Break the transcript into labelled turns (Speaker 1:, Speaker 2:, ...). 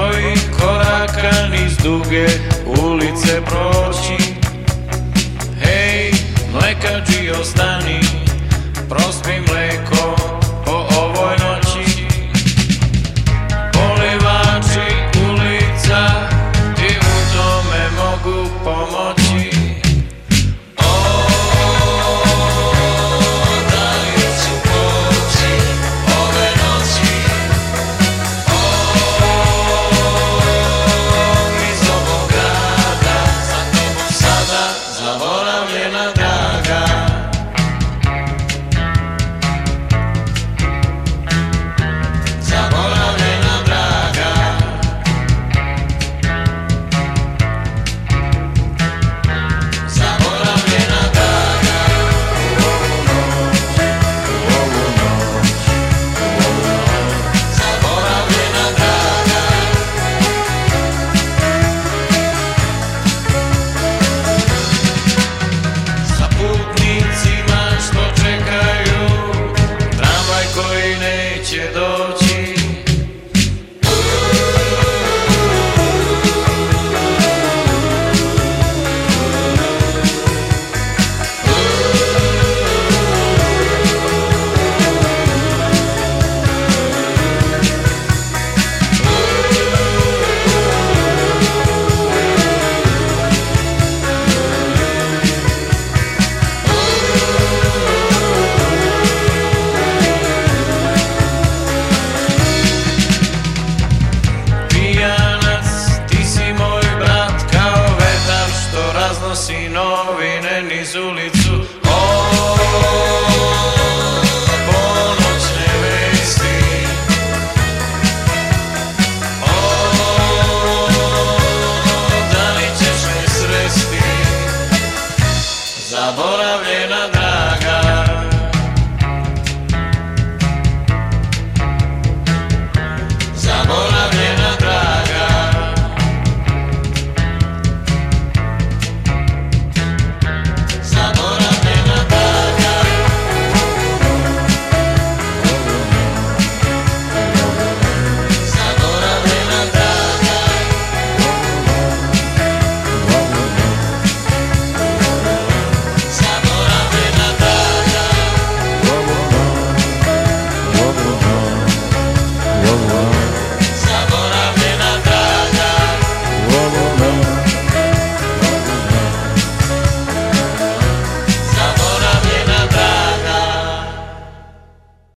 Speaker 1: Koji koraka niz duge ulice proći. Hej, mlekađi ostani, prospi mlekom Ідіть до niz ulicu. O, ponoćne vesti. O, da li ćeš me sresti? Zaboravljeno